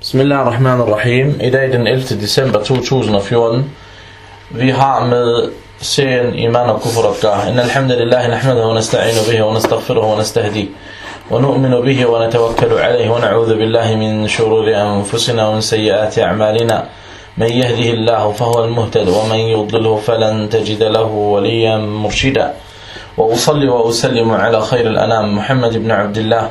I dag er den 11. december 2014. Vi har med serien Iman og Afgah. Inna alhamdulillah nahmaduhu wa nasta'inu bihi wa nastaghfiruhu wa. ونؤمن به ونتوكل عليه ونعوذ بالله من شرور أنفسنا ومن سيئات أعمالنا من يهده الله فهو المهتد ومن يضلله فلن تجد له وليا مرشدا وأصلي وأسلم على خير الأنام محمد بن عبد الله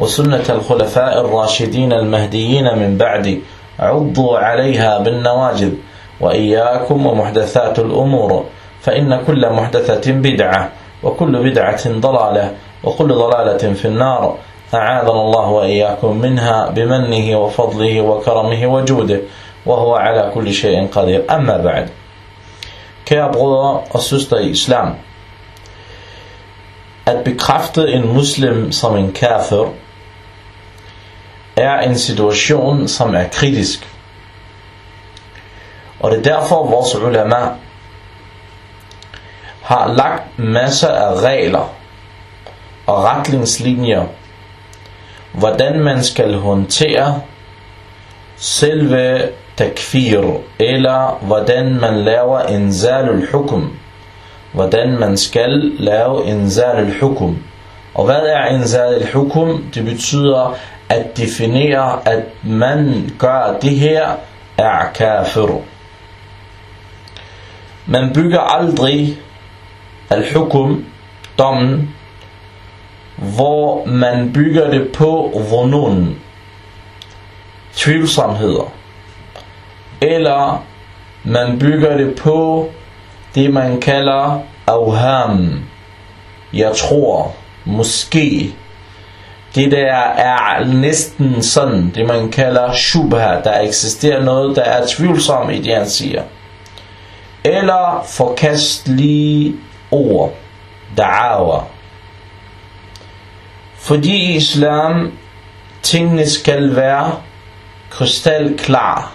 وسنة الخلفاء الراشدين المهديين من بعدي عضوا عليها بالنواجذ وإياكم ومحدثات الأمور فإن كل محدثة بدعة وكل بدعة ضلالة وكل ضلالة في النار أعاذنا الله وإياكم منها بمنه وفضله وكرمه وجوده وهو على كل شيء قدير. أما بعد Kære brødre og søstre i islam, at bekræfte en muslim som en kafir, er en situation, som er kritisk. Og det er derfor, vores ulama har lagt masser af regler og retningslinjer, hvordan man skal håndtere selve takfir, eller hvordan man laver inzalul hukum, hvordan man skal lave inzalul hukum. Og hvad er inzalul hukum? Det betyder at definere, at man gør det her, er kafir. Man bygger aldrig al-hukum, dommen, hvor man bygger det på vunun, tvivlsomheder. Eller man bygger det på det man kalder auham, jeg tror, måske, det der er næsten sådan, det man kalder shubha, der eksisterer noget, der er tvivlsom i det han siger. Eller forkastelige ord, da'awa. Fordi i islam, tingene skal være krystalklar.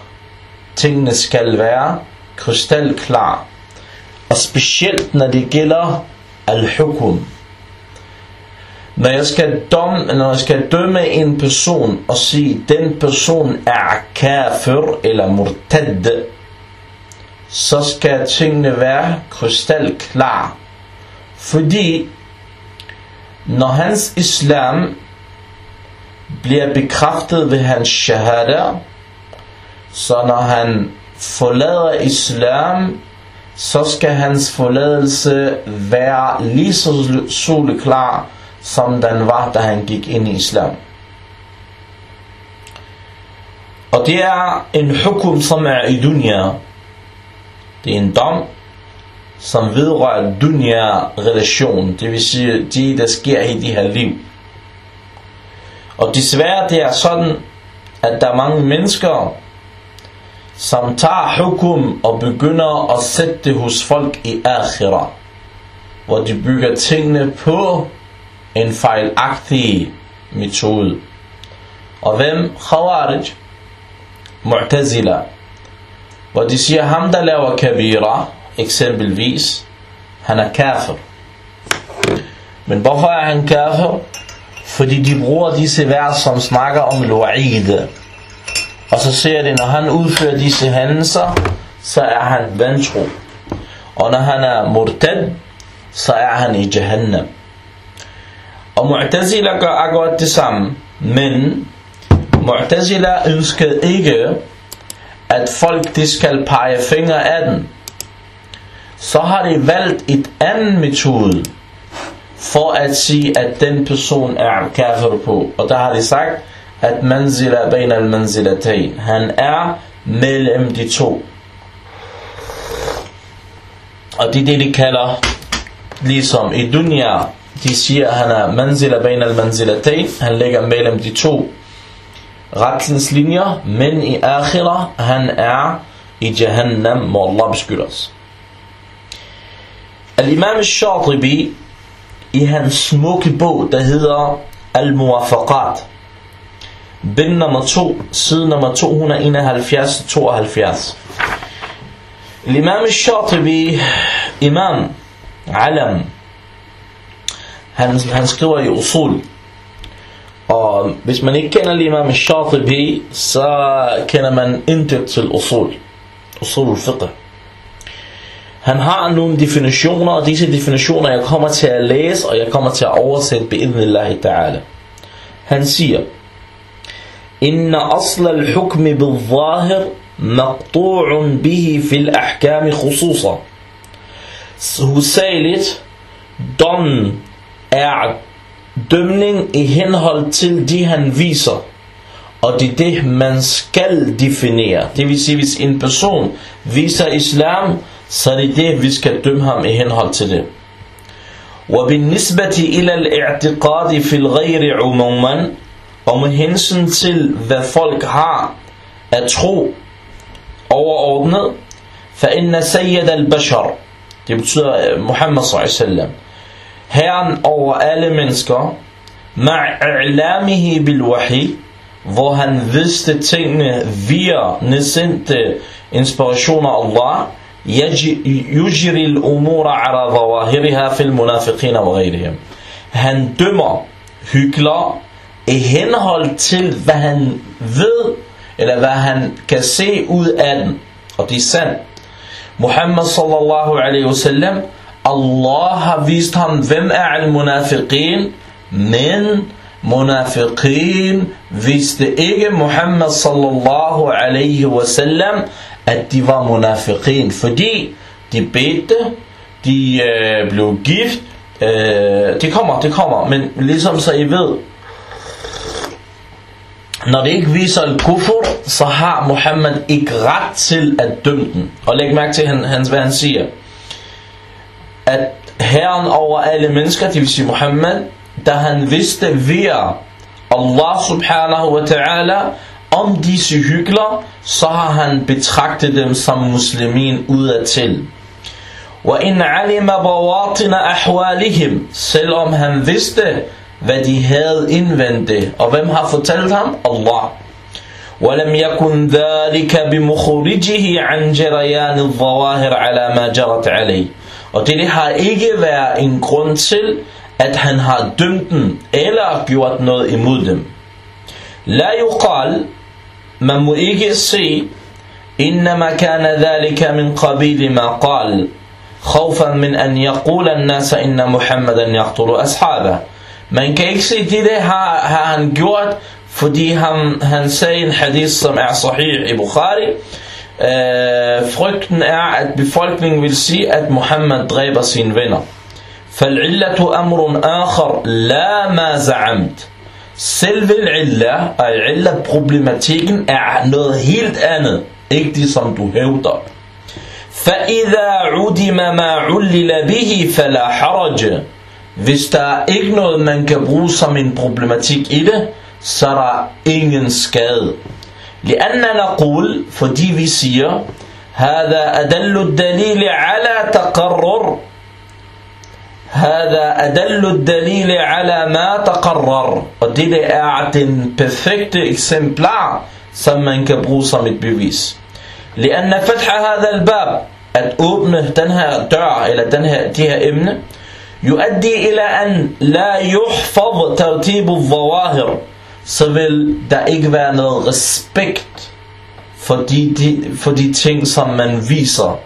Tingene skal være krystalklar. Og specielt når det gælder al-hukum. Når jeg skal dømme, når jeg skal dømme en person og sige, den person er kafir eller murtad, så skal tingene være krystalklar. Fordi når hans islam bliver bekræftet ved hans shahada, så når han forlader islam, så skal hans forladelse være lige så soleklar, som den var, da han gik ind i islam. Og det er en hukum, som er i dunya. Det er en dom, som vedrører dunya-relation. Det vil sige, det der sker i det her liv. Og desværre det er sådan, at der er mange mennesker, som tager hukum og begynder at sætte det hos folk i akhira. Hvor de bygger tingene på en fejlagtig metode. Og hvem? Khawarij, Mu'tazila. Hvor de siger, ham der laver kabira, eksempelvis, han er kafir. Men hvorfor er han kafir? Fordi de bruger disse vers, som snakker om lu'id. Og så ser de, når han udfører disse hændelser, så er han vantro. Og når han er murtad, så er han i Jahannam. Og Mu'tazila gør akkurat det samme, men Mu'tazila ønskede ikke, at folk de skal pege fingre af den. Så har de valgt et andet metode, for at sige, at den person er kafir på. Og der har de sagt, at manzila bain al manzilatayn. Han er mellem de to. Og det er det, de kalder, ligesom i dunya, de siger, at han er manzila bain al manzilatayn. Han ligger mellem de to retningslinjer, men i akhira, han er i Jahannam, må Allah beskytte os. Al-Imam al-Shatibi, i hans smukke bog, der hedder Al-Muwafaqat, bind nummer 2, side nummer 271-72. Al-Imam al-Shatibi, imam, alam, han, han skriver i usul, og hvis man ikke kender l'imam al-Shatibi, så kender man intet til usul, usul al-fiqh. Han har nogle definitioner, og disse definitioner jeg kommer til at læse, og jeg kommer til at oversætte bi'idnillahi ta'ala. Han siger, إن أصل الحكم بالظاهر مقطوع به في الأحكام خصوصا Hovedsageligt, dommen er dømning i henhold til de han viser. Og det er det, man skal definere. Det vil sige, hvis en person viser islam, så er det det, vi skal dømme ham i henhold til det. وبالنسبة إلى الاعتقاد في الغير عموما og med hensyn til hvad folk har at tro overordnet فإن سيد البشر det betyder Muhammad sallallahu Herren over alle mennesker, ma'a'lamihi bil wahi, hvor han vidste tingene via nedsendte inspirationer Allah, yujri al-umura ala zawahiriha fil munafiqin wa ghayrihim. Han dømmer hykler i henhold til, hvad han ved, eller hvad han kan se ud af den. Og det er sandt. Muhammad sallallahu alaihi wasallam Allah har vist ham hvem er al-munafiqin men munafiqin viste ikke Muhammad sallallahu alaihi wasallam at de var munafiqin, fordi de bedte, de øh, blev gift, øh, det kommer, det kommer, men ligesom så I ved, når det ikke viser al kufur, så har Muhammad ikke ret til at dømme den. Og læg mærke til, han, hans, hvad han siger At herren over alle mennesker, det vil sige Muhammad, da han vidste via Allah subhanahu wa ta'ala, om disse hygler, så har han betragtet dem som muslimin udadtil. وَإِنْ عَلِمَ بَوَاطِنَ أَحْوَالِهِمْ Selvom han vidste, hvad de havde indvendt. Og hvem har fortalt ham? Allah. ولم يكن ذلك بمخرجه عن جريان الظواهر على ما جرت عليه og det har ikke været en grund til at han har dømt dem eller gjort noget imod dem لا يقال man må ikke se إنما كان ذلك من قبيل ما قال خوفا من أن يقول الناس إن محمدا يقتل أصحابه Man kan ikke se, det der har, har han gjort, fordi han, han sagde en hadith, som er sahih i Bukhari. Øh, frygten er, at befolkningen vil sige, at Muhammad dræber sine venner. فالعلة أمر آخر لا ما زعمت Selve illa, og illa problematikken er noget helt andet. Ikke det som du hævder. فَإِذَا عُدِمَ مَا عُلِّلَ بِهِ فَلَا حَرَجَ Hvis der er ikke noget, man kan bruge som en problematik i det, så er der ingen skade. لأن نقول فدي في سير هذا أدل الدليل على تقرر. هذا أدل الدليل على ما تقرر. ودي لأعد ان perfect exemplar. som man kan bruge لأن فتح هذا الباب at åbne den her dør eller den يؤدي إلى أن لا يحفظ ترتيب الظواهر. så vil der ikke være noget respekt for de, de, for de ting som man viser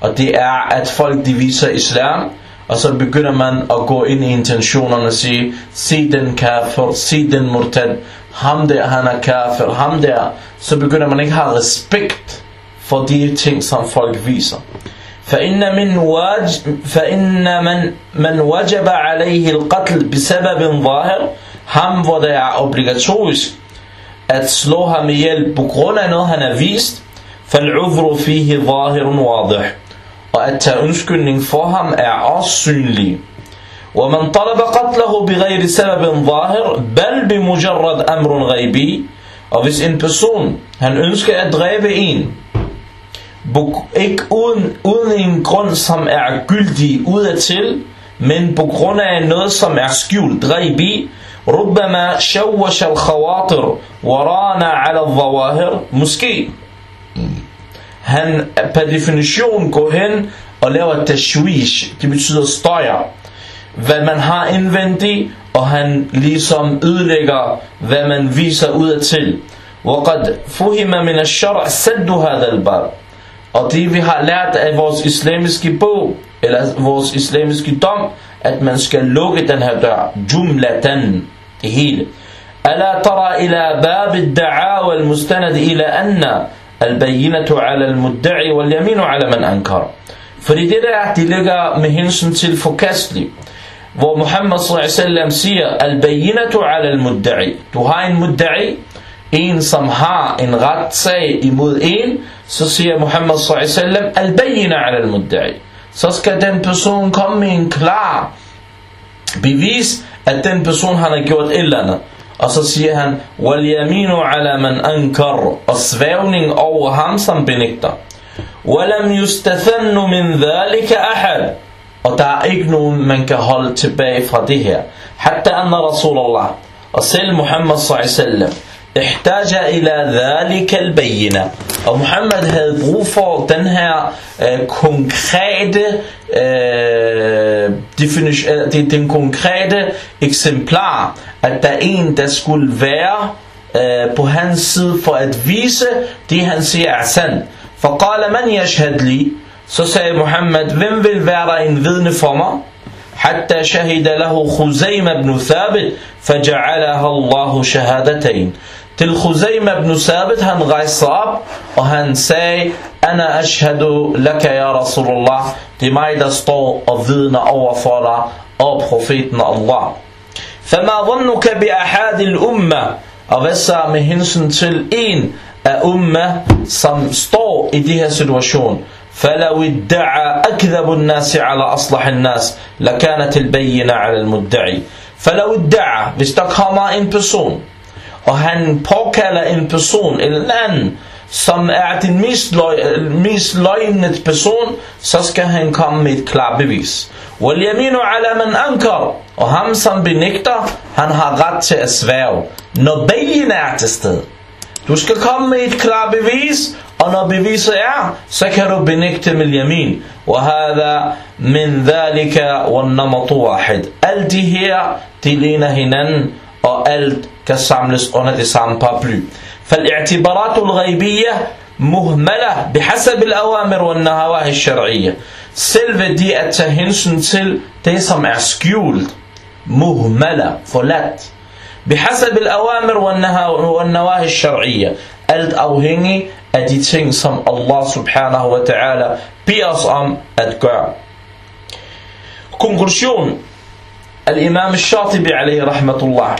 og det er at folk de viser islam og så begynder man at gå ind i intentionerne og sige, se den kafir, se den murtad, ham der han er kafir, ham der, så begynder man ikke at have respekt for de ting, som folk viser. فإن من واج فإن من من وجب عليه القتل بسبب ظاهر ham hvor det er obligatorisk at slå ham ihjel på grund af noget han har vist فالعذر فيه ظاهر واضح og at tage undskyldning for ham er også synlig. ومن طلب قتله بغير سبب ظاهر بل بمجرد أمر غيبي Og hvis en person, han ønsker at dræbe en, ikke uden, uden en grund, som er gyldig udadtil, men på grund af noget, som er skjult, dræb i, ربما شوش الخواطر ورانا على الظواهر måske han per definition går hen og laver tashwish det betyder støjer hvad man har indvendigt og han ligesom ødelægger hvad man viser ud til وقد فهم من الشرع سد هذا الباب og det vi har lært af vores islamiske bog eller vores islamiske dom at man skal lukke den her dør jumlatan hele ألا ترى إلى باب الدعاوى المستند إلى أن البينة على المدعي واليمين على من أنكر Fordi det der, det ligger med hensyn til forkastelig. Hvor Muhammad s.a.v. siger, Al-bayinatu ala al-mudda'i. Du har en mudda'i, en som har en ret sag imod en, så siger Muhammad s.a.v. Al-bayina ala al-mudda'i. Så skal den person komme med en klar bevis, at den person han har gjort andet. Og så siger han, وَالْيَمِينُ عَلَى مَنْ أَنْكَرُ Og svævning over ham, som benægter. وَلَمْ يُسْتَثَنُّ مِنْ ذَلِكَ أَحَدٍ Og der er ikke nogen, man kan holde tilbage fra det her. أن رسول الله og selv Muhammad s.a.v. احتاج إلى ذلك البينة og Muhammad havde brug for den her øh, konkrete øh, definition, øh, det, den konkrete eksemplar at der er en der skulle være øh, på hans side for at vise det han siger er sandt فقال من يشهد لي så sagde Muhammad hvem vil være en vidne for mig حتى شهد له خزيمة بن ثابت فجعلها الله شهادتين til Khuzaym ibn Sabit, han rejste op, og han sagde, Ana ashhadu laka ya Rasulullah, det er mig, der står og vidner over for dig, og profeten Allah. فما ظنك بأحد الأمة og hvad så med hensyn til en af umma, som står i de her situation. فلو ادعى أكذب الناس على أصلح الناس لكانت البينة على المدعي فلو ادعى hvis der kommer en person og han påkalder en person eller en anden, som er den mest, løg, mest løgnet person, så skal han komme med et klart bevis. وَالْيَمِينُ عَلَى مَنْ أَنْكَرُ Og ham som benægter, han har ret til at sværge, når begge er til stede. Du skal komme med et klart bevis, og når beviset er, så kan du benægte med yamin. وَهَذَا مِنْ ذَلِكَ وَالنَّمَطُ وَاحِد Alt de her, de ligner hinanden, Alt kan samles under det samme paraply. فالاعتبارات الغيبية مهملة بحسب الأوامر والنهواهي الشرعية. Selve det at tage hensyn til det som er skjult, muhmala, forladt. بحسب الأوامر والنواهي الشرعية. Alt afhængig af de ting, som Allah subhanahu wa ta'ala beder os om at gøre. Konklusion. Al-Imam al-Shatibi alayhi rahmatullah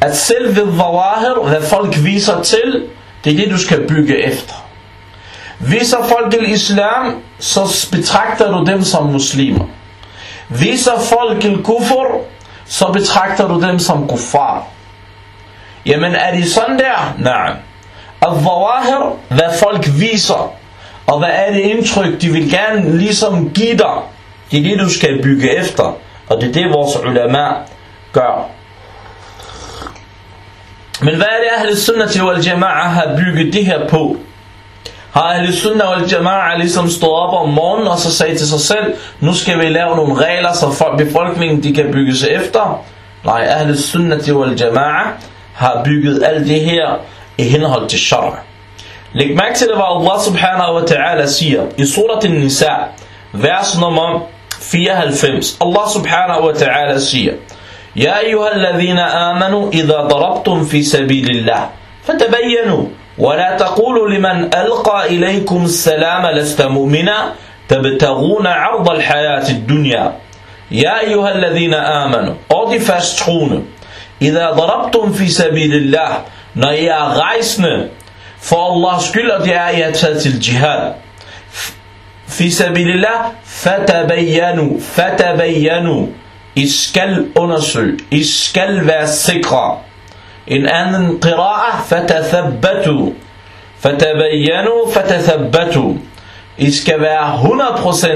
at selve zawahir, hvad folk viser til, det er det, du skal bygge efter. Viser folk til islam, så betragter du dem som muslimer. Viser folk til kufur, så betragter du dem som kuffar. Jamen er det sådan der? Nej. Al-zawahir, hvad folk viser, og hvad er det indtryk, de vil gerne ligesom give dig, det er det, du skal bygge efter. Og det er det, vores ulama gør. Men hvad er det, Ahl Sunnah wal Jama'a har bygget det her på? Har Ahl Sunnah wal Jama'a ligesom stået op om morgenen og så sagde til sig selv, nu skal vi lave nogle regler, så befolkningen de kan bygge sig efter? Nej, Ahl Sunnah wal Jama'a har bygget alt det her i henhold til shara. Læg mærke til hvad Allah subhanahu wa ta'ala siger i surat al-Nisa, vers nummer 94. Allah subhanahu wa ta'ala siger, يا أيها الذين آمنوا إذا ضربتم في سبيل الله فتبينوا ولا تقولوا لمن ألقى إليكم السلام لست مؤمنا تبتغون عرض الحياة الدنيا. يا أيها الذين آمنوا أودي فاستخون إذا ضربتم في سبيل الله نيا غايسن. فالله سكيل أدي آيات الجهاد. في سبيل الله فتبينوا فتبينوا I skal undersøge. I skal være sikre. En anden qira'a, fatathabbatu. Fatabayyanu, fatathabbatu. I skal være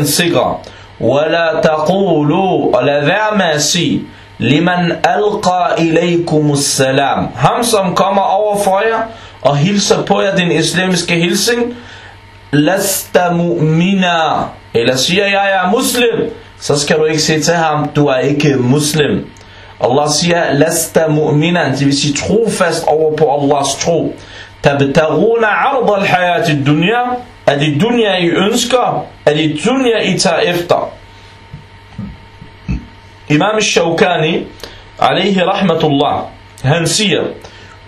100% sikre. ولا تقولوا og lad være med at sige liman alqa ilaykum salam ham som kommer over for jer og hilser på jer den islamiske hilsen lasta mu'mina eller siger jeg, er muslim så skal du ikke sige til ham du er ikke muslim Allah siger lasta mu'mina det vil sige trofast over på Allahs tro tabtaguna arda al-hayat dunya er det dunya I ønsker er det dunya I tager efter Imam al-Shawkani عليه رحمة الله هنسية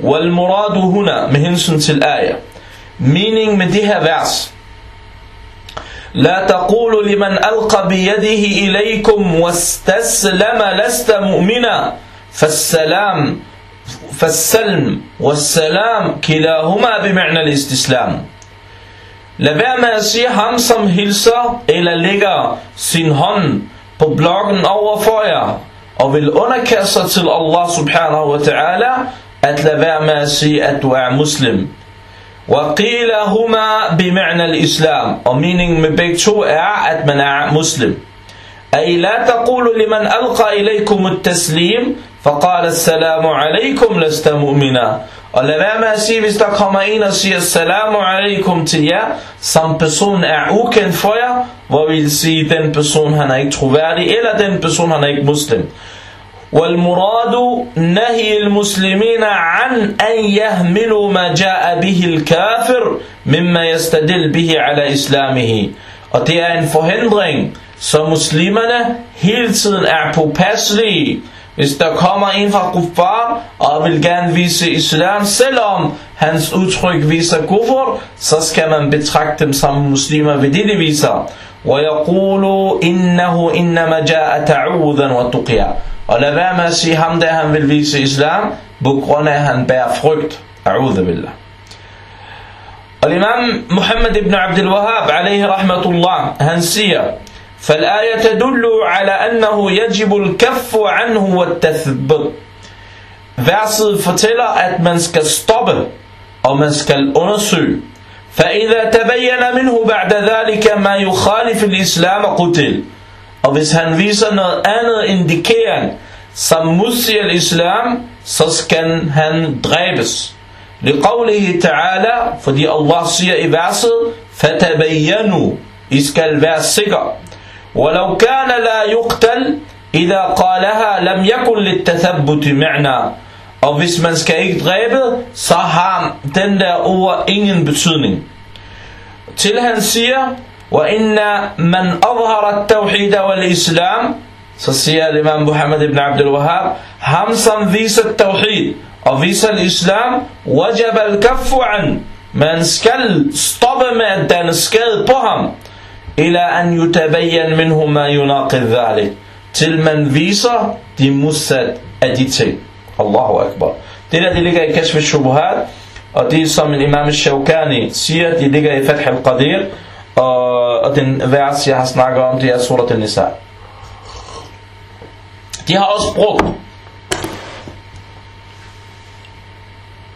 والمراد هنا مهنسن الآية meaning med det her vers لا تقول لمن ألقى بيده إليكم واستسلم لست مؤمنا فالسلام فالسلم والسلام كلاهما بمعنى الاستسلام Lad være med at sige ham, som hilser eller lægger sin hånd på blokken over for jer, og vil underkaste sig til Allah subhanahu wa ta'ala, at lade være med at sige, at du er muslim. وقيل هما بمعنى الإسلام og meningen med begge to er at man er muslim أي لا تقول لمن ألقى إليكم التسليم فقال السلام عليكم لست مؤمنا Og lad være med at sige, hvis der kommer en og siger Salamu alaikum til jer, som person er ukendt for jer, hvor vi vil sige, den person han er ikke troværdig, eller den person han er ikke muslim. والمراد نهي المسلمين عن أن يهملوا ما جاء به الكافر مما يستدل به على إسلامه. وهذا هو فهندرين فالمسلمين هلتين أعبوباسلي Hvis der kommer en fra kuffar og vil gerne vise islam, selvom hans udtryk viser kuffar, så skal man betragte dem som إِنَّهُ إنما جَاءَ تَعُوذًا وَتُقِيًا. Og lad være med at sige ham der, han vil vise islam, på grund af, at han bærer frygt. A'udhu billah. Og imam Muhammad ibn Abdul Wahab, alaihi rahmatullah, han siger, فالآية تدل على أنه يجب الكف عنه والتثبت. Verset fortæller, at man skal stoppe, og man skal undersøge. فإذا تبين منه بعد ذلك ما يخالف الإسلام قتل. Og hvis han viser noget andet indikerende, som modsiger islam, så skal han dræbes. لقوله تعالى, fordi Allah siger i verset, فَتَبَيَّنُوا I skal være sikre. ولو كان لا يقتل إذا قالها لم يكن للتثبت معنى Og hvis man skal ikke dræbe, så har den der ord ingen betydning. Til han siger, وإن من أظهر التوحيد والإسلام siger الإمام محمد بن عبد الوهاب hvem som viser التوحيد og viser الإسلام وجب الكف عنه man skal stoppe man skal بهم إلى أن يتبين منه ما يناقض ذلك. تل من ذيس دي مسد أديتي. الله أكبر. دينا دي لقى كشف الشبهات. وديسا من إمام الشوكاني. سيئة دي لقى فتح القدير. آه، og den vers, jeg har snakket om, det er Surat al-Nisa. De har også brugt,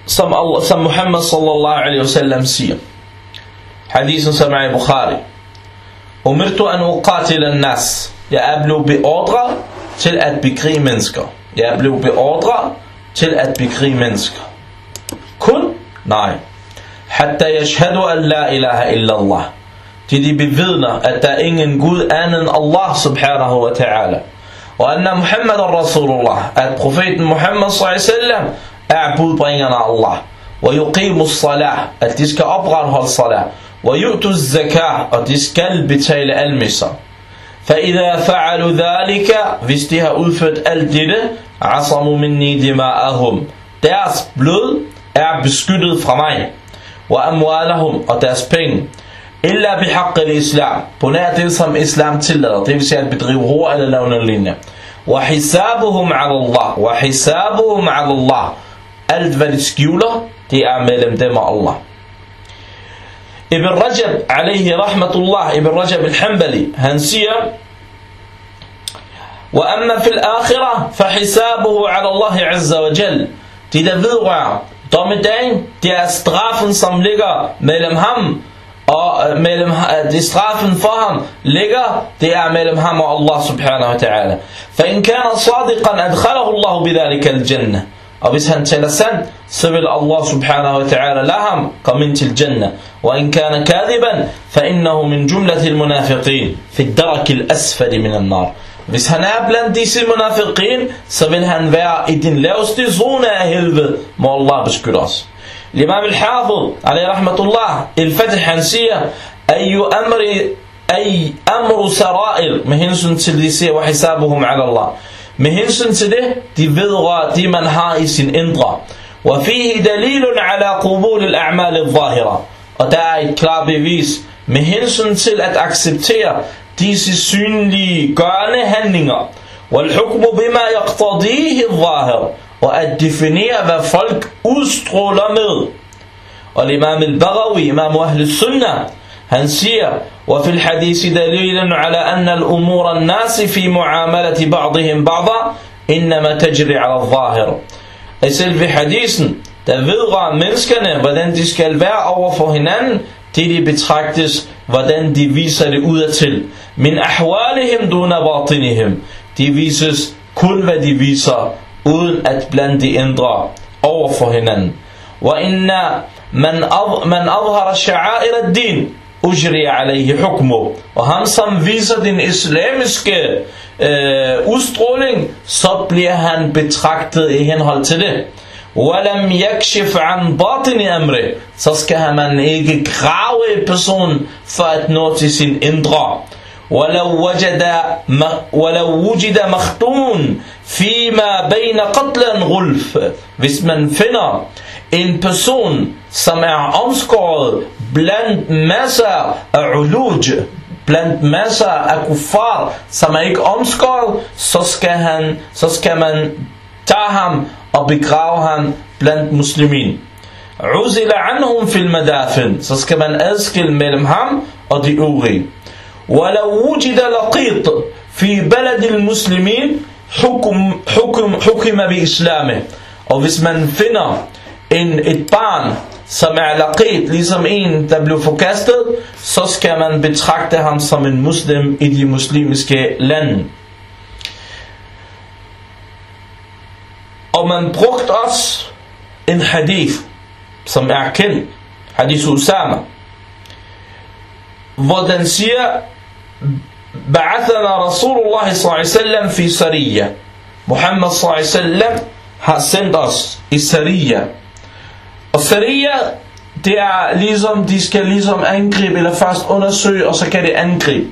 som, Allah, som Muhammad sallallahu alaihi wasallam siger, hadisen som er i Bukhari, Umirtu an uqatil an-nas. Jeg er blevet beordret til at bekrige mennesker. Jeg er blevet beordret til at bekrige mennesker. Kun? Nej. Hatta yashhadu an la ilaha illa Allah til de bevidner, at der er ingen Gud anden end Allah subhanahu wa ta'ala. Og anna Muhammad Rasulullah, at profeten Muhammad sallallahu er budbringeren af Allah. Og yuqimu salah, at de skal opretholde salah. Og yu'tu zakah, og de skal betale almisser. فإذا فعلوا ذلك hvis de har udført alt dette عصموا مني دماءهم deres blod er beskyttet fra mig وأموالهم og deres penge إلا بحق الإسلام. بناء دين صم إسلام تلدى طيب سيئة بتغيب. هو ألا لون اللينة وحسابهم على الله. وحسابهم على الله. ألد فالسكيولة دي أعمال دماء الله. ابن رجب عليه رحمة الله. ابن رجب الحنبلي. هنسية وأما في الآخرة فحسابه على الله عز وجل. دي ده فيدغا دومدين دي أستغافن صم لغا ملم هم. Og øh, mellem, øh, det straffen for ham ligger, det er mellem ham og Allah subhanahu wa ta'ala. فإن كان صادقا أدخله الله بذلك الجنة. Og hvis han taler sandt, så vil Allah subhanahu wa ta'ala lade ham komme ind til Jannah. وإن كان كاذبا فإنه من جملة المنافقين في الدرك الأسفل من النار. Hvis han er blandt disse munafiqin, så vil han være i den laveste zone af helvede. Må Allah beskytte os. الإمام الحافظ عليه رحمة الله الفتح han siger أي أمر أي أمر سرائر med hensyn til de siger وحسابهم على الله med hensyn til det de vedrører de man har i sin indre وفيه دليل على قبول الأعمال الظاهرة og der er et klart bevis med hensyn til at acceptere disse synlige gørende handlinger والحكم بما يقتضيه الظاهر og at definere, hvad folk udstråler med. Og imam al-Baghawi, imam ahl sunnah han siger, وفي الحديث دليل على أن الأمور الناس في معاملة بعضهم بعضا إنما تجري على الظاهر. I selve hadisen, der vedrører menneskerne, hvordan de skal være over for hinanden, det de betragtes, hvordan de viser det udadtil. Min ahwalihim duna batinihim. De vises kun, hvad de viser uden at blande de indre over for hinanden. من أظهر شعائر الدين أجري عليه حكمه og ham som viser den islamiske øh, udstråling så bliver han betragtet i henhold til det ولم يكشف عن باطن أمره så skal man ikke grave personen for at nå til sin indre ولو وجد ولو وجد مختون فيما بين قتل غلف hvis man finder en person som er omskåret blandt masser af uluj blandt masser af kuffar som er ikke omskåret så skal han så skal man tage ham og begrave ham blandt muslimin عزل عنهم في المدافن så skal man adskille mellem ham og de øvrige ولو وجد لقيط في بلد المسلمين حكم حكم حكم بإسلامه og hvis man finder en, et barn som er laqit, ligesom en der blev forkastet så skal man betragte ham som en muslim i de muslimske lande og man brugte også en hadith som er kendt hadith Usama hvor den siger بعثنا رسول الله صلى الله عليه وسلم في سرية محمد صلى الله عليه وسلم har sendt os i Saria. Og Saria, det er ligesom, de skal ligesom angribe, eller først undersøge, og så kan det angribe.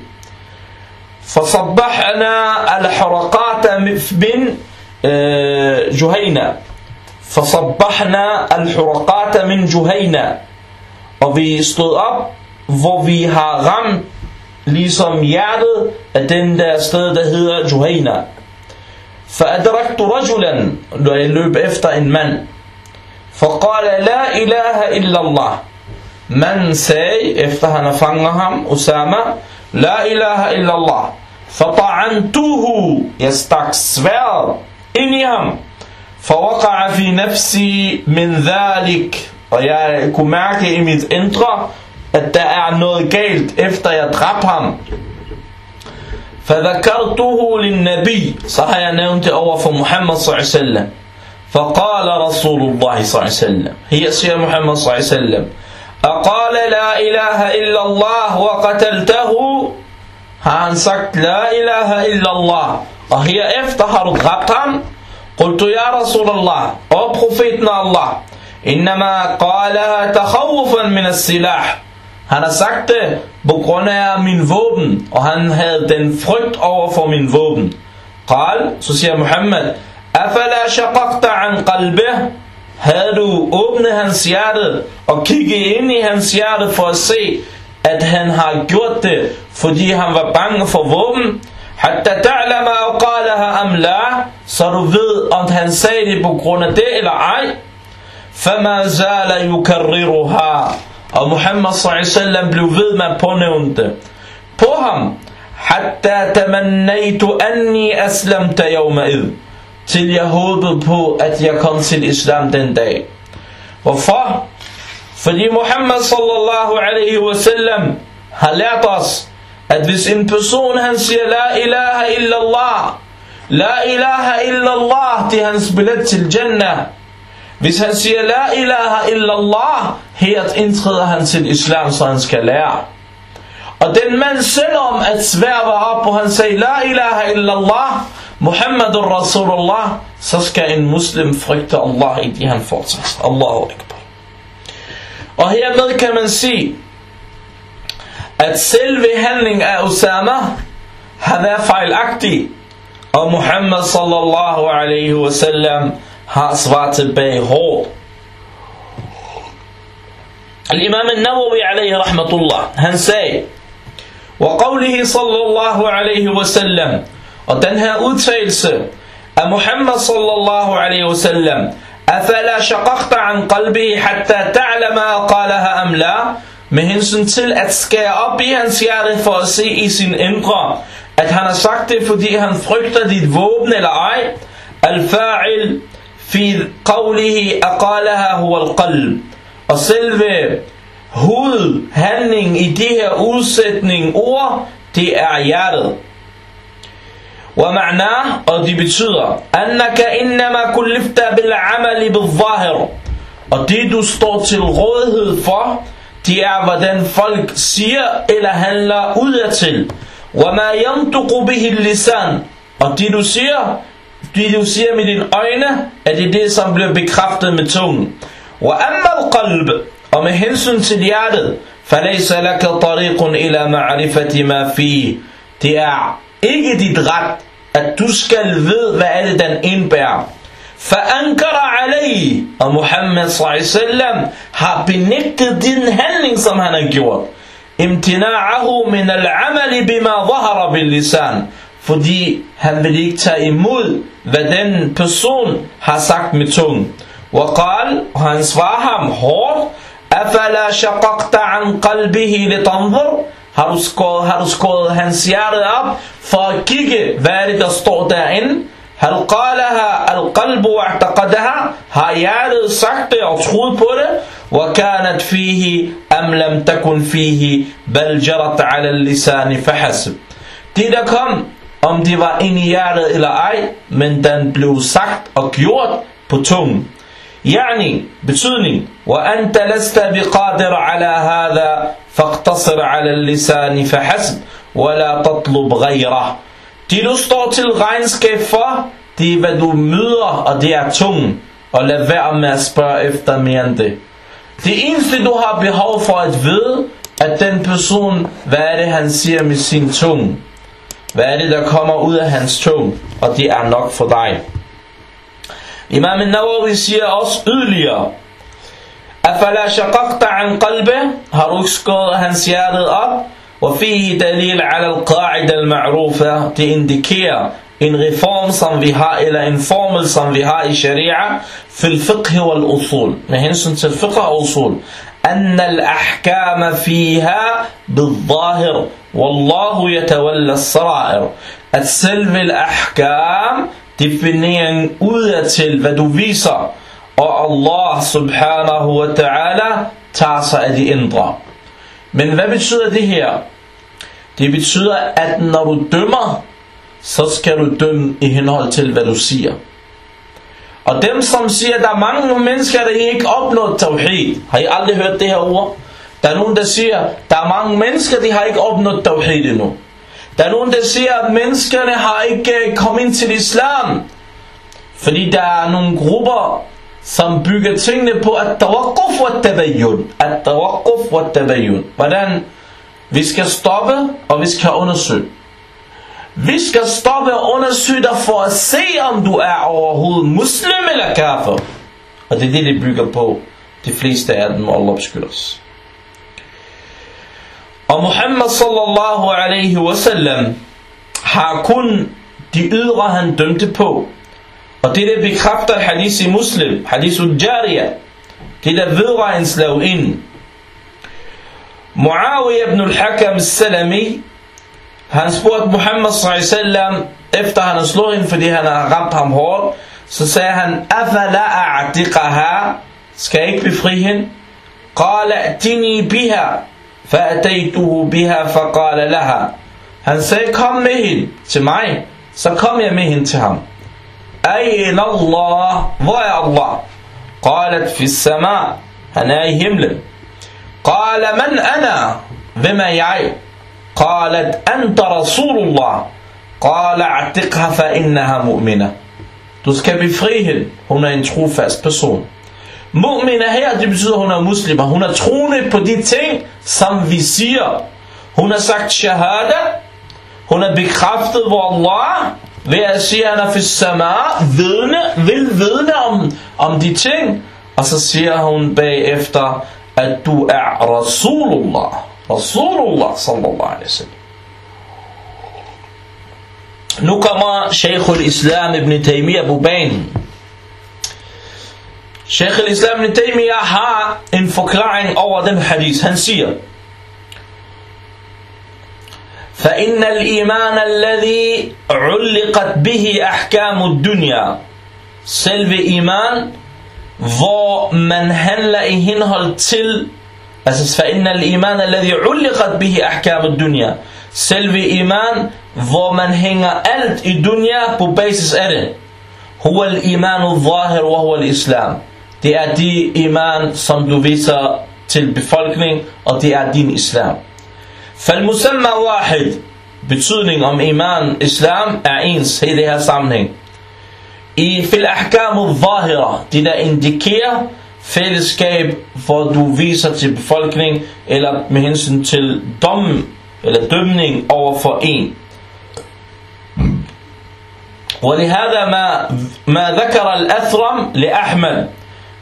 الحرقات من جهينة فصبحنا الحرقات من جهينة og vi stod op, hvor vi har ramt ligesom hjertet af den der sted, der hedder Juhaina. فأدركت رجلا løb efter en mand فقال لا إله إلا الله من sagde efter han har fanget ham Usama لا إله إلا الله فطعنته jeg stak sværd ind i ham فوقع في نفسي من ذلك og jeg kunne mærke i mit indre at der er noget galt efter jeg dræbte ham. فذكرته للنبي har jeg nævnt det over for Muhammad صلى الله عليه وسلم. فقال رسول الله صلى الله عليه وسلم هي سير محمد صلى الله عليه وسلم. أقال لا إله إلا الله وقتلته؟ har han sagt لا إله إلا الله. og herefter har du dræbt ham قلت يا رسول الله og profeten Allah إنما قالها تخوفا من السلاح. Han har sagt det på grund af min våben, og han havde den frygt over for min våben. Qal, så siger Muhammad, Afala shaqaqta an qalbih? Havde du åbnet hans hjerte og kigget ind i hans hjerte for at se, at han har gjort det, fordi han var bange for våben? Hatta ta'lama qalaha am la, så du ved, om han sagde det på grund af det eller ej. Fama zala yukarriruha. Og Muhammad sallallahu blev ved med at pånævne. På ham, hatta tamannaytu anni aslamta yawma id. til jeg håbede på, at jeg kom til islam den dag. Hvorfor? Fordi Muhammad sallallahu alaihi wasallam har lært os, at hvis en person han siger La ilaha illallah, La ilaha illallah, det er hans billet til Jannah. Hvis han siger La ilaha illallah, her indtræder han til islam, så han skal lære. Og den mand selvom at svær var op, og han sagde La ilaha illallah, Muhammadur Rasulullah, så skal en muslim frygte Allah i det han fortsætter. Allahu Akbar. Og hermed kan man sige, at selve handling af Osama har været fejlagtig, og Muhammad sallallahu alaihi wasallam har svaret tilbage hårdt. الإمام النووي عليه رحمة الله هنساي وقوله صلى الله عليه وسلم وتنهى أدفيلس محمد صلى الله عليه وسلم أفلا شققت عن قلبه حتى تعلم قالها أم لا med hensyn til at skære op i hans hjerte for at se i sin indre, at han har sagt det, fordi han frygter dit våben eller ej. Al-fa'il fi qawlihi aqalaha huwa al-qalb. Og selve hovedhandling i de her udsætning ord, det er hjertet. ومعناه og det betyder أنك إنما كلفت بالعمل بالظاهر og det du står til rådighed for det er hvordan folk siger eller handler udadtil وما ينطق به اللسان og det du siger det du siger med dine øjne er det det som bliver bekræftet med tungen وأما القلب og med hensyn til hjertet فليس لك طريق إلى معرفة ما فيه det er ikke dit ret at du skal vide hvad er det den indbærer فأنكر عليه og Muhammad sallam har benægtet din handling som han har gjort امتناعه من العمل بما ظهر باللسان Fordi han vil ikke tage imod hvad den person har sagt med tung وقال og han svarer ham hårdt أفلا شققت عن قلبه لتنظر har du skåret, har du skåret hans hjerte op for at kigge hvad er det der står derinde هل قالها القلب واعتقدها har hjertet sagt det og troet på det وكانت فيه أم لم تكن فيه بل جرت على اللسان فحسب det der kom om det var inde i hjertet eller ej men den blev sagt og gjort på tungen يعني betydning وأنت لست بقادر على هذا فاقتصر على اللسان فحسب ولا تطلب غيره Det du står til regnskab for, det er hvad du møder, og det er tungen. Og lad være med at spørge efter mere end det. Det eneste du har behov for at vide, at den person, hvad er det han siger med sin tunge? Hvad er det der kommer ud af hans tunge? Og det er nok for dig. Imam Nawawi siger også yderligere, Afala shaqaqta an qalbe, har du ikke skåret hans hjerte op? وفيه دليل على القاعدة المعروفة det indikerer en reform som vi har eller en formel som vi har i sharia في الفقه والأصول med hensyn til fiqh og usul أن الأحكام فيها بالظاهر Wallahu yatawalla sarair. At selve ahkam defineringen udadtil, hvad du viser, og Allah subhanahu wa ta'ala tager sig af de indre. Men hvad betyder det her? Det betyder, at når du dømmer, så skal du dømme i henhold til, hvad du siger. Og dem, som siger, der er mange mennesker, der ikke opnår tawhid. Har I aldrig hørt det her ord? Der er nogen, der siger, der er mange mennesker, de har ikke opnået tawhid endnu. Der er nogen, der siger, at menneskerne har ikke øh, kommet ind til islam. Fordi der er nogle grupper, som bygger tingene på at tawakkuf wa tabayyun. At tawakkuf wa tabayyun. Hvordan vi skal stoppe, og vi skal undersøge. Vi skal stoppe og undersøge dig for at se, om du er overhovedet muslim eller kafir. Og det er det, de bygger på. De fleste af dem, Allah beskytter os. Og Muhammad sallallahu alaihi wasallam har kun de ydre han dømte på. Og det der bekræfter hadith i muslim, hadith jariya, det der vedrører en slavinde. Muawiyah ibn al-Hakam al-Salami, han spurgte Muhammad sallallahu sallam, efter han har slået hende, fordi han har ramt ham hårdt, så sagde han, Afala a'atiqaha, skal jeg ikke befri hende? Qala atini biha, فأتيته بها فقال لها Han sagde, kom med hende til mig. Så kom jeg med hende til ham. أين الله hvor er Allah قالت في السماء han er i himlen قال من أنا hvem er jeg قالت أنت رسول الله قال اعتقها فإنها مؤمنة du skal befri hende hun er en trofast person Mu'mina her, det betyder, hun er muslimer. Hun er troende på de ting, som vi siger. Hun har sagt shahada. Hun har bekræftet hvor Allah ved at sige, at han er for sama, vidne, vil vidne om, om de ting. Og så siger hun bagefter, at du er Rasulullah. Rasulullah sallallahu alaihi wasallam. Nu kommer Sheikh al-Islam ibn Taymiyyah Abu Bain. شيخ الإسلام ابن تيمية Taymiyyah har en forklaring over den hadith. فإن الإيمان الذي علقت به أحكام الدنيا سلف إيمان ومن هنلا إهنها التل أساس فإن الإيمان الذي علقت به أحكام الدنيا سلف إيمان ومن هنا ألت الدنيا ببيسس أره هو الإيمان الظاهر وهو الإسلام det er de iman som du viser til befolkning og det er din islam فالمسمى واحد betydning om iman islam er ens i det her sammenhæng. I fil ahkamu zahira, de der indikerer fællesskab, hvor du viser til befolkning, eller med hensyn til dom, eller dømning over for en. ولهذا ما ما ذكر الأثرم لأحمد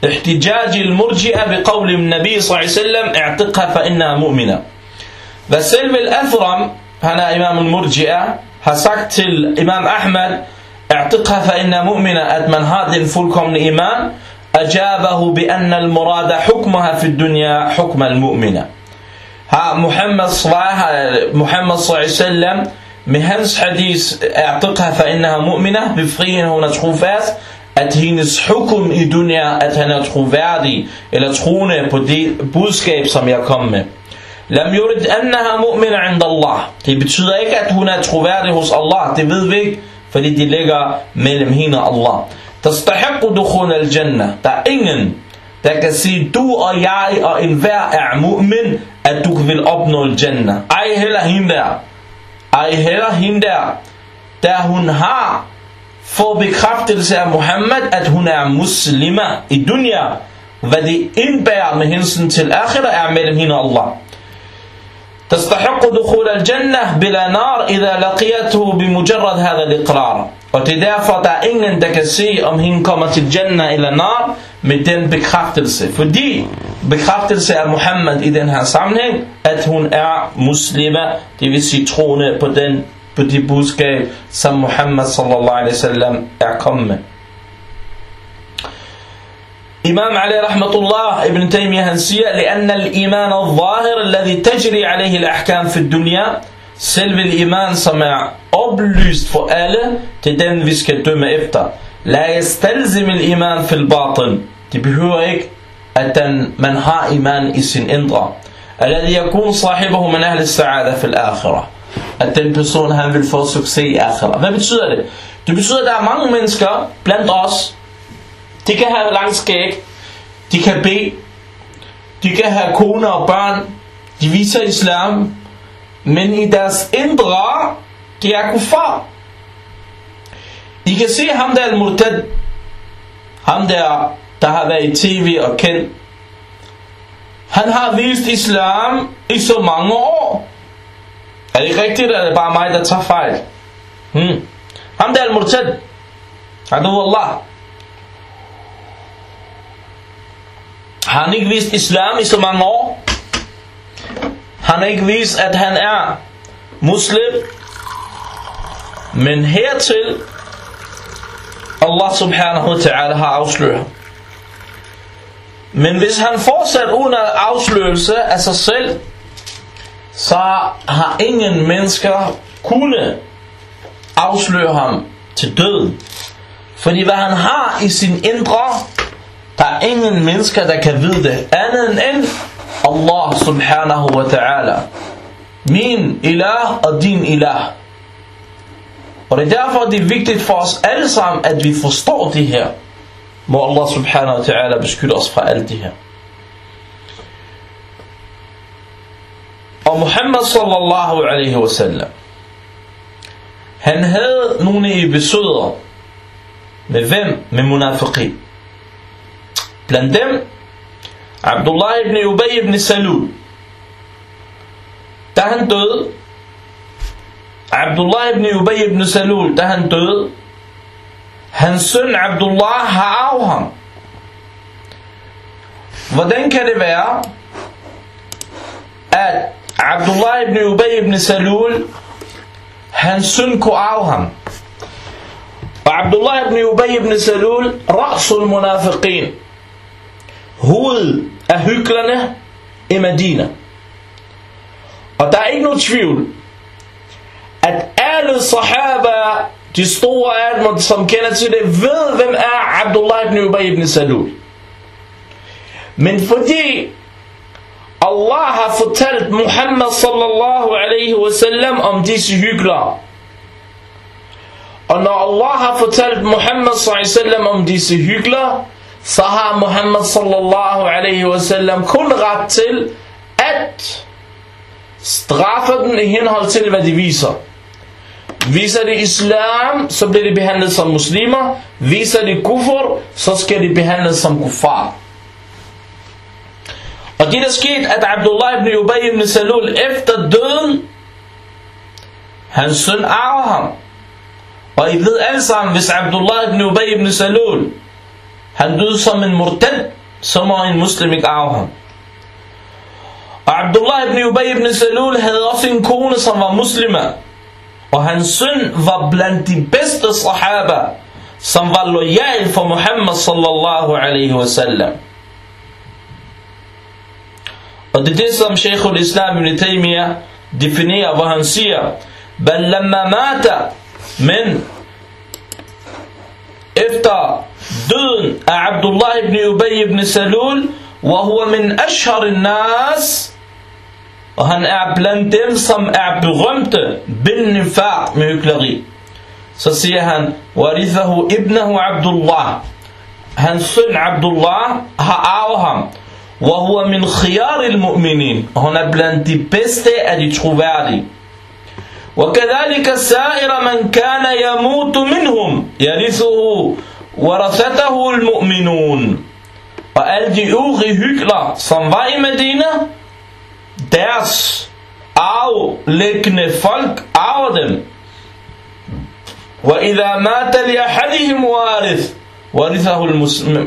احتجاج المرجئة بقول النبي صلى الله عليه وسلم اعتقها فإنها مؤمنة. فسلم الأثرم هنا إمام المرجئة هسكت الإمام أحمد اعتقها فإن مؤمنة. أتمن هذه فلكم الإيمان أجابه بأن المراد حكمها في الدنيا حكم المؤمنة. ها محمد صلى الله عليه وسلم med hans hadis اعتقها فإنها مؤمنة. hun er trofast at hendes hukum i dunya at han er troværdig eller troende på det budskab som jeg kom med Lam yurid annaha mu'mina inda Allah. Det betyder ikke, at hun er troværdig hos Allah. Det ved vi ikke, fordi de ligger mellem hende og Allah. Tastahiqu dukhun al-jannah. Der er ingen, der kan sige, du og jeg og enhver er mu'min, at du vil opnå al-jannah. Ej heller hende der. Ej heller hende der. der hun har får bekræftelse af Muhammad, at hun er muslima i dunya. Hvad det indbærer med hensyn til akhira er mellem hende Allah. تستحق دخول الجنة بلا نار إذا لقيته بمجرد هذا الإقرار وتدافع تأين تكسي أم هنكمة الجنة إلى نار مدين بكافترس فدي بكافترس محمد إذن هاسامنه أتهن أع مسلمة تفسي تخونه بدين på de budskab, som Muhammad sallallahu alaihi wasallam er kommet med. إمام علي رحمة الله ابن تيمية هنسية لأن الإيمان الظاهر الذي تجري عليه الأحكام في الدنيا Selve iman, som er oplyst for alle, det er den, vi skal dømme efter. La yastalzim al-iman fil batin. Det behøver ikke, at den, man har iman i sin indre. Alladhi yakun sahibahu min ahli sa'ada fil akhirah. At den person, han vil få succes i akhira. Hvad betyder det? Det betyder, at der er mange mennesker blandt os, de kan have lang skæg. De kan bede. De kan have kone og børn. De viser islam. Men i deres indre, de er kuffar. I kan se ham der al-murtad. Ham der, der har været i tv og kendt. Han har vist islam i så mange år. Er det ikke rigtigt, eller er det bare mig, der tager fejl? Hmm. Ham der al-murtad. Adu Allah. Har han ikke vist islam i så mange år? Han har ikke vist, at han er muslim. Men hertil, Allah subhanahu wa ta'ala har afsløret. Men hvis han fortsat uden afslørelse af sig selv, så har ingen mennesker kunne afsløre ham til døden. Fordi hvad han har i sin indre, der er ingen mennesker, der kan vide det, andet end Allah subhanahu wa ta'ala. Min ilah og din ilah. Og det er derfor, det er vigtigt for os alle sammen, at vi forstår det her. Må Allah subhanahu wa ta'ala beskytte os fra alt det her. Og Muhammad sallallahu alaihi wa sallam, han havde nogle episoder med hvem? Med munafiqin. Blandt dem, Abdullah ibn Ubay ibn Salul. Da han døde, Abdullah ibn Ubay ibn Salul, da han døde, hans søn Abdullah har af ham. Hvordan kan det være, at Abdullah ibn Ubay ibn Salul, hans søn kunne arve ham? Og Abdullah ibn Ubay ibn Salul, rasul munafiqin, hoved af hyklerne i Medina. Og der er ikke nogen tvivl, at alle sahaba, de store af dem, som kender til det, ved, hvem er Abdullah ibn Ubay ibn Salul. Men fordi Allah har fortalt Muhammad sallallahu alaihi wasallam om disse hyklere, og når Allah har fortalt Muhammad sallallahu alaihi wasallam om disse hyklere, så har Muhammad sallallahu alaihi wasallam kun ret til at straffe dem i henhold til, hvad de viser. Viser de islam, så bliver de behandlet som muslimer. Viser de kufur, så skal de behandles som kuffar. Og det der skete, at Abdullah ibn Ubay ibn Salul efter døden, hans søn arver ham. Og I ved alle sammen, hvis Abdullah ibn Ubay ibn Salul, han døde som en murtad, så må en muslim ikke arve ham. Og Abdullah ibn Ubay ibn Salul havde også en kone, som var muslima. Og hans søn var blandt de bedste sahaba, som var lojal for Muhammad sallallahu alaihi wasallam. Og det er det, som Sheikh al-Islam ibn Taymiyyah definerer, hvor han siger, بل لما مات men efter døden af Abdullah ibn Ubay ibn Salul, وهو من أشهر الناس og han er blandt dem, som er berømte بالنفاق med hykleri. Så siger han, warithahu ibnahu Abdullah. Hans søn Abdullah har arvet ham. وهو من خيار المؤمنين. De bedste af de troværdige. وكذلك سائر من كان يموت منهم يرثه ورثته المؤمنون og alle de øvrige hykler, som var deres aflæggende folk arver dem. وإذا مات لأحدهم وارث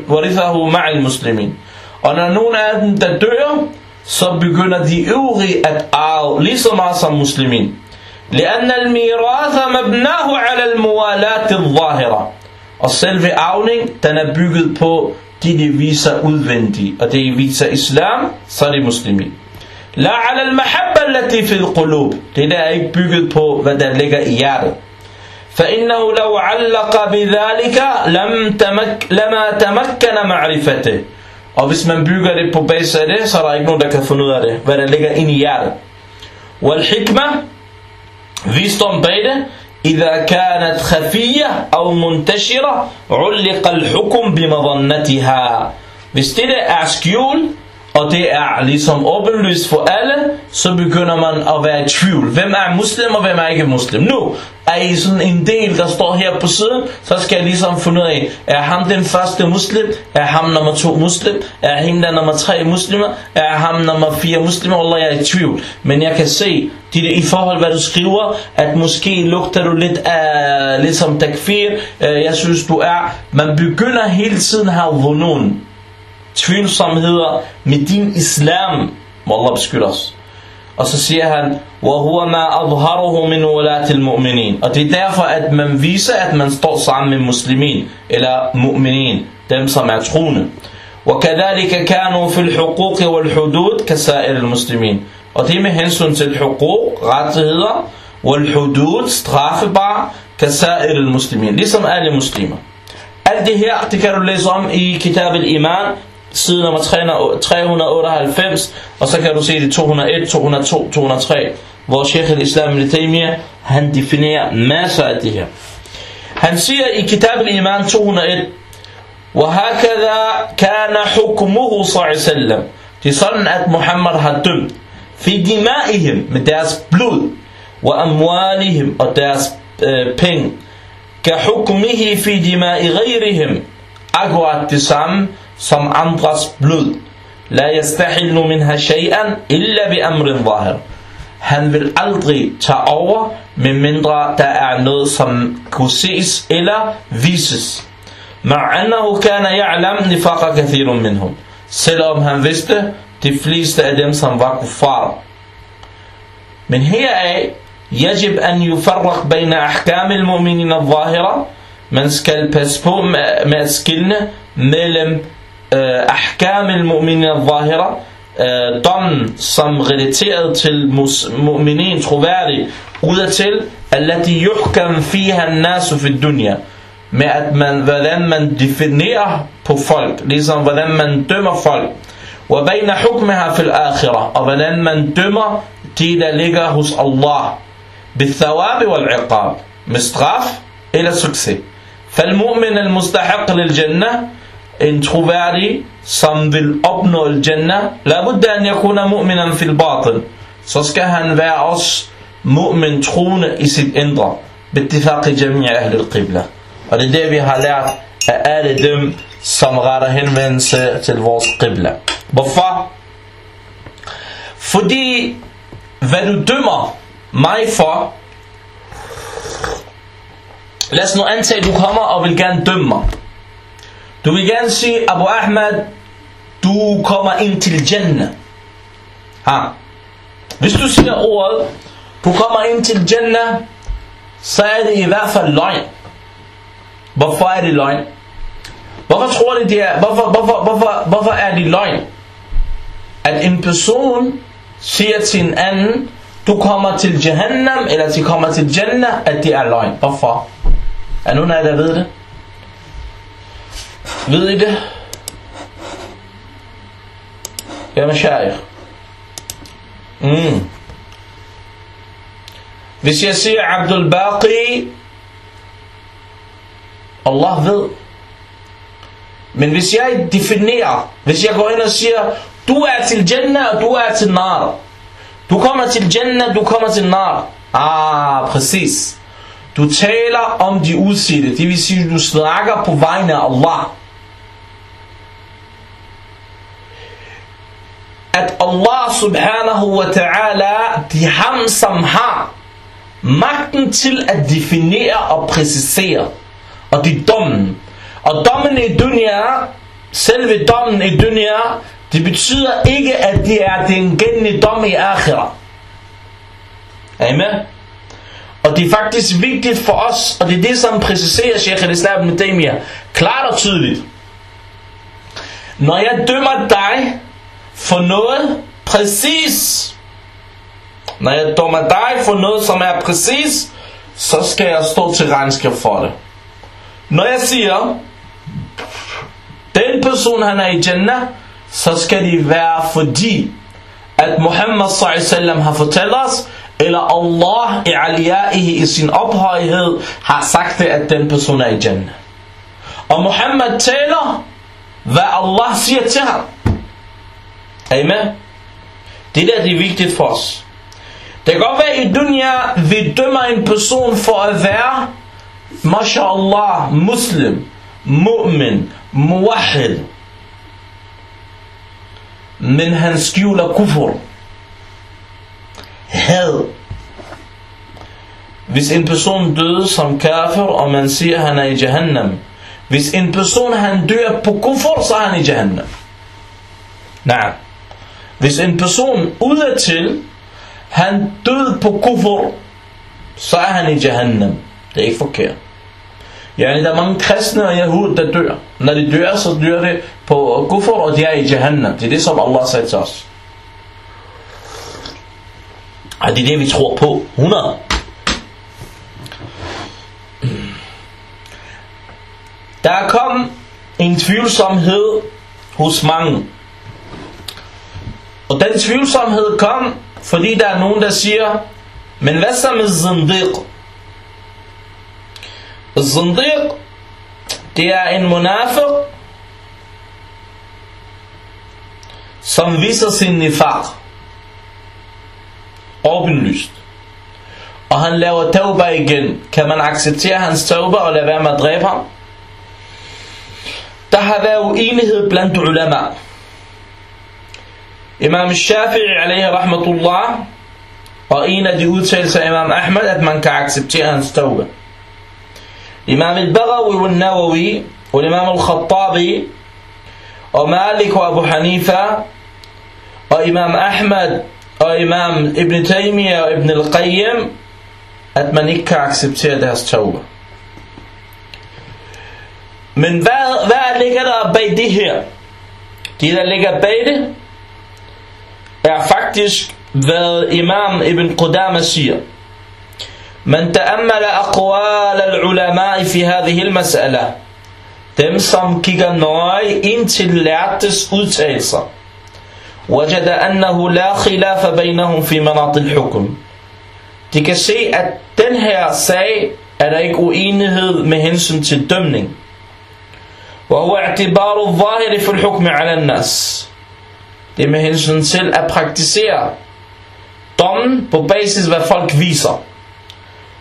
ورثه مع المسلمين Og når nogle af dem der dør, så begynder de øvrige at arve lige så meget som muslimin. لأن الميراث مبناه على الموالاة الظاهرة. والسلف أعوني تنبغل بو تيدي فيسا أذنتي أتي فيسا إسلام صاري مسلمين لا على المحبة التي في القلوب. تيدي أيك بغل بو ودلق إياري فإنه لو علق بذلك لم تمك لما تمكن معرفته. Og hvis man bygger det på basis af det, så er der ikke nogen, der kan finde ud af det, hvad der ligger inde i hjertet. والحكمة visdom bag det إذا كانت خفية أو منتشرة علق الحكم بمظنتها Hvis det er skjult, og det er ligesom åbenlyst for alle, så begynder man at være i tvivl. Hvem er muslim, og hvem er ikke muslim? Nu er I sådan en del, der står her på siden, så skal jeg ligesom finde ud af, er ham den første muslim? Er ham nummer to muslim? Er hende der nummer tre muslimer? Er ham nummer fire muslimer? Allah, jeg er i tvivl. Men jeg kan se, det i forhold hvad du skriver, at måske lugter du lidt af, ligesom takfir. Øh, jeg synes, du er. Man begynder hele tiden at have vunun tvivlsomheder med din islam, må Allah beskytte os. Og så siger han, وَهُوَ مَا أَظْهَرُهُ مِنْ وَلَاتِ الْمُؤْمِنِينَ Og det er derfor, at man viser, at man står sammen med muslimin, eller mu'minin, dem som er troende. وَكَذَلِكَ كَانُوا فِي الْحُقُوقِ وَالْحُدُودِ كَسَائِرِ الْمُسْلِمِينَ Og det er med hensyn til hukuk, rettigheder, والحدود straffebar, كسائر المسلمين ligesom alle muslimer. Alt det her, det kan du læse om i Kitab al-Iman, side nummer 398, og så kan du se det 201, 202, 203, hvor Sheikh al-Islam ibn Taymiyyah, han definerer masser af det her. Han siger i Kitab al-Iman 201, وهكذا كان حكمه صلى الله عليه وسلم Det er sådan, at Muhammad har dømt. Fi dimaihim, med deres blod, wa amwalihim, og deres øh, penge. Ka hukmihi fi dimai ghayrihim. Akkurat det samme som andres blod. La yastahilnu minha shay'an illa bi amrin zahir. Han vil aldrig tage over, medmindre der er noget, som kunne ses eller vises. مع أنه كان يعلم نفاق كثير منهم selvom han vidste de fleste af dem som var kuffar men heraf يجب أن يفرق بين أحكام المؤمنين الظاهرة man skal passe på med at skille mellem أحكام المؤمنين الظاهرة dommen som relateret til mu'minin troværdig udadtil التي يحكم فيها الناس في الدنيا med at man, hvordan man definerer på folk, ligesom hvordan man dømmer folk. وبين حكمها في الآخرة og hvordan man dømmer de der ligger hos Allah بالثواب والعقاب med straf eller succes فالمؤمن المستحق للجنة en troværdig, som vil opnå al-jannah, labudda an yakuna mu'minan fil batil, så skal han være også mu'min troende i sit indre, bittifaq i jami'a ahl al-qibla. Og det er det, vi har lært af alle dem, som retter henvendelse til vores qibla. Hvorfor? Fordi, hvad du dømmer mig for, lad os nu antage, at du kommer og vil gerne dømme mig. Du vil gerne sige, Abu Ahmad, du kommer ind til Jannah. Ha. Hvis du siger ordet, du kommer ind til Jannah, så er det i hvert fald løgn. Hvorfor er det løgn? Hvorfor tror de det er? Hvorfor, hvorfor, hvorfor, hvorfor er det løgn? At en person siger til en anden, du kommer til Jahannam, eller du kommer til Jannah, at det er løgn. Hvorfor? Er nogen af jer, der ved det? Ved I det? Ja, med shaykh. Mm. Hvis jeg siger Abdul Baqi Allah ved. Men hvis jeg definerer, hvis jeg går ind og siger, du er til Jannah, og du er til Nar. Du kommer til Jannah, du kommer til Nar. Ah, præcis. Du taler om de udsidte, det vil sige, du snakker på vegne af Allah. At Allah subhanahu wa ta'ala, det er ham, som har magten til at definere og præcisere og det er dommen. Og dommen i dunya, selve dommen i dunya, det betyder ikke, at det er den gældende dom i akhira. Er I med? Og det er faktisk vigtigt for os, og det er det, som præciserer Sheikh al-Islam ibn Taymiyyah, klart og tydeligt. Når jeg dømmer dig for noget præcis, når jeg dommer dig for noget, som er præcis, så skal jeg stå til regnskab for det. Når jeg siger, den person han er i Jannah, så skal det være fordi, at Muhammad sallallahu har fortalt os, eller Allah i aliyaihi i sin ophøjhed har sagt det, at den person er i Jannah. Og Muhammad taler, hvad Allah siger til ham. Er I med? Det der det er vigtigt for os. Det kan godt være i dunya, vi dømmer en person for at være, mashallah, muslim, mu'min, muwahid. Men han skjuler kufur. Had. Hvis en person døde som kafir, og man siger, han er i jahannam. Hvis en person han dør på kufur, så er han i jahannam. Nej hvis en person udadtil han døde på kufur så er han i jahannam det er ikke forkert. Ja, der er mange kristne og jahud, der dør. Når de dør, så dør de på kufur, og de er i Jahannam. Det er det, som Allah sagde til os. Og det er det, vi tror på. 100. Der kom en tvivlsomhed hos mange. Og den tvivlsomhed kom, fordi der er nogen, der siger, men hvad så med zindiq? Zindiq, det er en munafiq, som viser sin nifaq. Åbenlyst. Og han laver tauba igen. Kan man acceptere hans tauba og lade være med at dræbe ham? Der har været uenighed blandt ulama. Imam Shafi'i alaihi rahmatullah og en af de udtalelser af Imam Ahmad, at man kan acceptere hans tauba. Imam al-Baghawi og al-Nawawi og Imam al-Khattabi og Malik og Abu Hanifa og Imam Ahmad og Imam Ibn Taymiyyah og Ibn al-Qayyim at man ikke kan acceptere deres tauba. Men hvad, hvad ligger der bag det her? Det der ligger bag det, er faktisk hvad Imam Ibn Qudama siger. من تأمل أقوال العلماء في هذه المسألة dem som kigger nøje ind til lærtes udtalelser وجد أنه لا خلاف بينهم في مناط الحكم de kan se at den her sag er der ikke uenighed med hensyn til dømning وهو اعتبار الظاهر في الحكم على الناس det er med hensyn til at praktisere dommen på basis hvad folk viser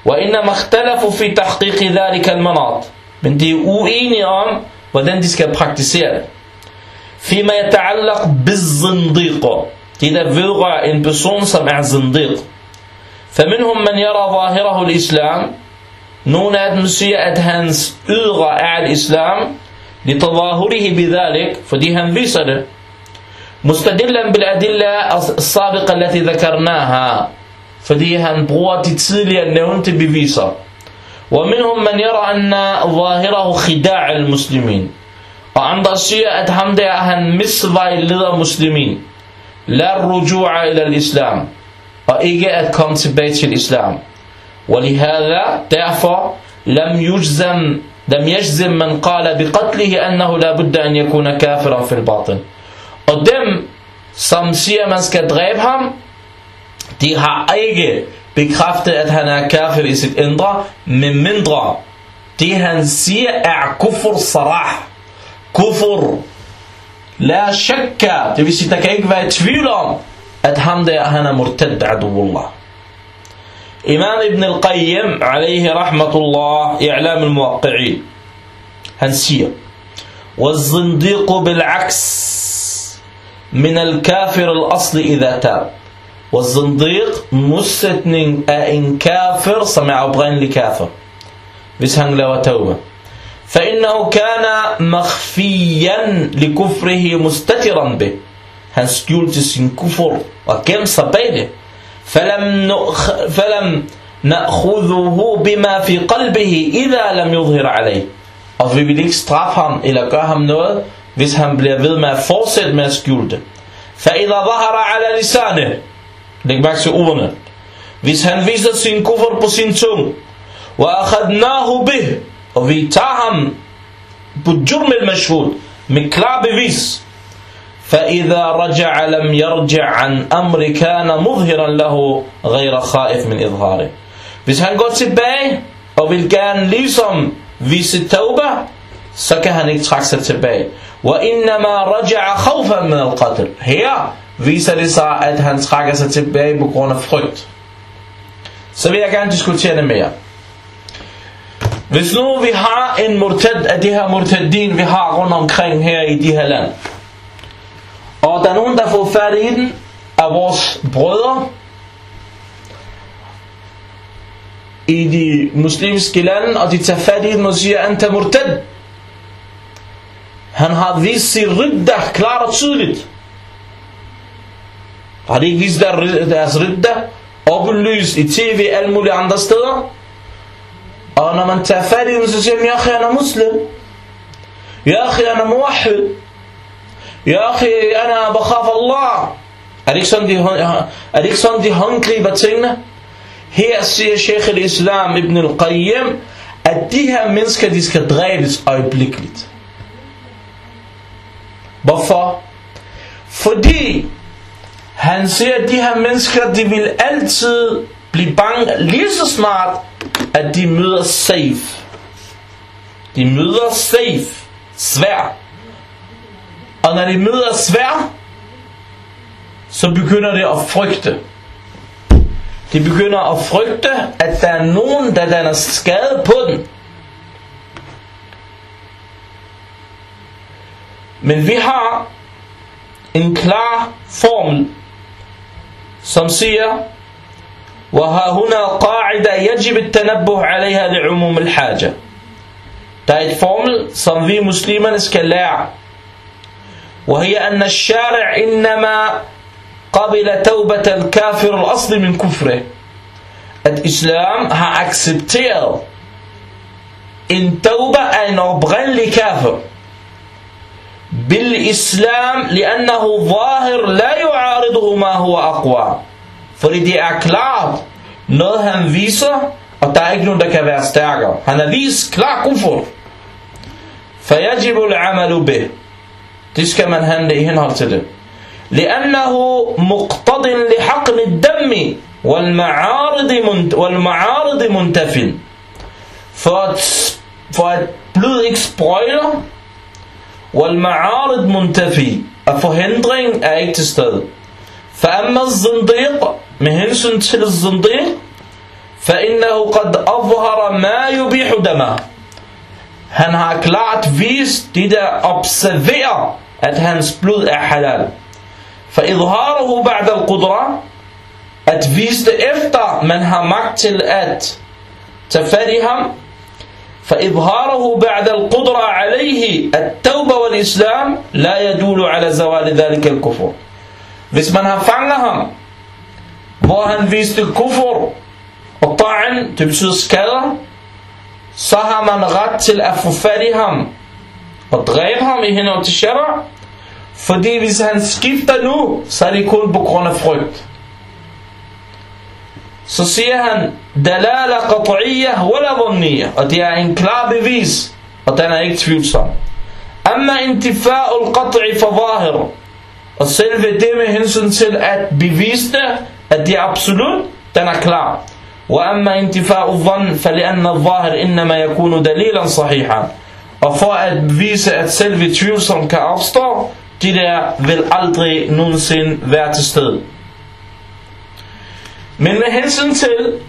وإنما اختلفوا في تحقيق ذلك المناط men de er uenige om hvordan de skal praktisere det فيما يتعلق بالزنديق det der vedrører en person som er zindiq فمنهم من يرى ظاهره الإسلام nogle af dem siger at hans ydre er al-islam لتظاهره بذلك fordi han viser det مستدلا بالأدلة السابقة التي ذكرناها. bruger de tidligere nævnte beviser ومنهم من يرى أن ظاهره خداع المسلمين. siger at ham der han misvejleder muslimin لا الرجوع إلى الإسلام. komme tilbage til islam ولهذا derfor لم يجزم لم يجزم من قال بقتله أنه لا بد أن يكون كافرا في الباطن. Og dem, som siger, man skal dræbe ham, de har ikke bekræftet, at han er kafir i sit indre, men mindre. Det han siger er kufur sarah. Kufur. La shakka. Det vil sige, der kan ikke være tvivl om, at ham der, han er murtad aduullah. Imam Ibn al-Qayyim, alayhi rahmatullah, i I'lam al-Muwaqqi'in, han siger, والزنديق بالعكس من الكافر الأصل إذا تاب. والزنديق مستثنين أن كافر سمع أبغين لكافر. han laver tauba فإنه كان مخفيا لكفره مستترا به. kufur og gemte sig bag det فلم, نأخ فلم نأخذه بما في قلبه إذا لم يظهر عليه. Og vi vil ikke straffe ham eller gøre ham noget hvis han bliver ved med at fortsætte med at skjule det فإذا ظهر على لسانه læg mærke til ordene hvis han viser sin kufur på sin tung وأخذناه به og vi tager ham på jurm al-mashhud med klar bevis فإذا رجع لم يرجع عن أمر كان مظهرا له غير خائف من إظهاره Hvis han går tilbage og vil gerne ligesom vise tauba, så kan han ikke trække sig tilbage. وإنما رجع خوفا من القتل. Her viser det sig, at han trækker sig tilbage på grund af frygt. Så vil jeg gerne diskutere det mere. Hvis nu vi har en murtad af de her murtaddin, vi har rundt omkring her i de her land, og der er nogen, der får fat i den af vores brødre i de muslimske lande, og de tager fat i den og siger, Anta murtad. Han har vist sin ridda klart og tydeligt. Har de ikke vist deres ridda åbenlyst i tv og alle mulige andre steder? Og når man tager fat i den, så siger man, jeg er muslim. Jeg er بخاف الله Er det de, er det ikke sådan, de håndgriber tingene? Her siger Sheikh al-Islam ibn al-Qayyim, at de her mennesker, de skal dræbes øjeblikkeligt. Hvorfor? Fordi han siger, at de her mennesker, de vil altid blive bange lige så snart, at de møder safe. De møder safe, svær. Og når de møder svær, så begynder det at frygte. De begynder at frygte, at der er nogen, der danner skade på den. Men vi har en klar formel, som siger, وها هنا قاعدة يجب التنبه عليها لعموم الحاجة. Der er et formel, som vi muslimerne skal lære. وهي أن الشارع إنما قبل توبة الكافر الأصل من كفره at islam har accepteret en tauba af en oprindelig kafir بالإسلام لأنه ظاهر لا يعارضه ما هو أقوى. فريد أكلاب نهم فيسا وتأجلون لك باستعجا أنا فيس كلا كفر. فيجب العمل به. تشك من هندي هنهر تده لأنه مقتض لحقن الدم والمعارض منت والمعارض منتفل فات فات بلود إكس بويلر والمعارض منتفي. أفهندرين أيت استد فأما الزنديق مهنسن تل الزنديق فإنه قد أظهر ما يبيح دمه. هن ها فيس تدا أبسفيا at hans blod فإظهاره بعد القدرة at vise det efter man har فإظهاره بعد القدرة عليه التوبة والإسلام لا يدول على زوال ذلك الكفر Hvis man har fanget ham, hvor han viste kufur og ta'an, det betyder skader, så har man ret til at få fat i ham og dræbe ham i henhold til shara, fordi hvis han skifter nu, så er det kun på grund af frygt. Så siger han, dalala qat'iyya wala dhanniyya, og det er en klar bevis, og den er ikke tvivlsom. Amma intifa'ul qat'i fa zahir, og selve det med hensyn til at bevise det, at det er absolut, den er klar. وأما انتفاء الظن فلأن الظاهر إنما يكون دليلا صحيحا og for at vise at selve tvivlsom kan opstå de der vil aldrig nogensinde være til stede. Men med hensyn til,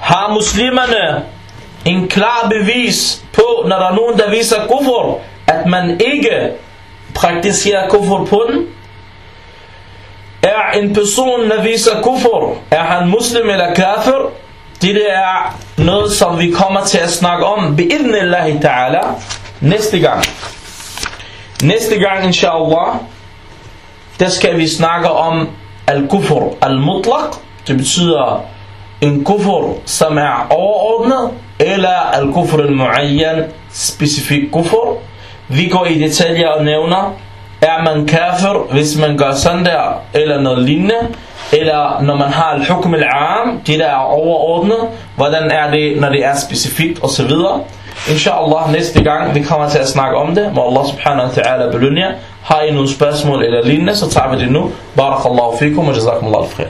har muslimerne en klar bevis på, når der er nogen, der viser kufur, at man ikke praktiserer kufur på den? Er en person, der viser kufur, er han muslim eller kafir? Det er noget, som vi kommer til at snakke om, bi'idnillahi ta'ala, næste gang. Næste gang, inshallah, der skal vi snakke om al-kufr al-mutlaq. Det betyder en kufr, som er overordnet, eller al-kufr al-muayyan, specifik kufr. Vi går i detaljer og nævner, er man kafir, hvis man gør sådan der, eller noget lignende, eller når man har al-hukm al-am, det der er overordnet, hvordan er det, når det er specifikt, osv. Inshallah næste gang vi kommer til at snakke om det Må Allah subhanahu wa ta'ala belønne jer Har I nogle spørgsmål eller lignende Så tager vi det nu Barakallahu fikum og jazakumullah al-khair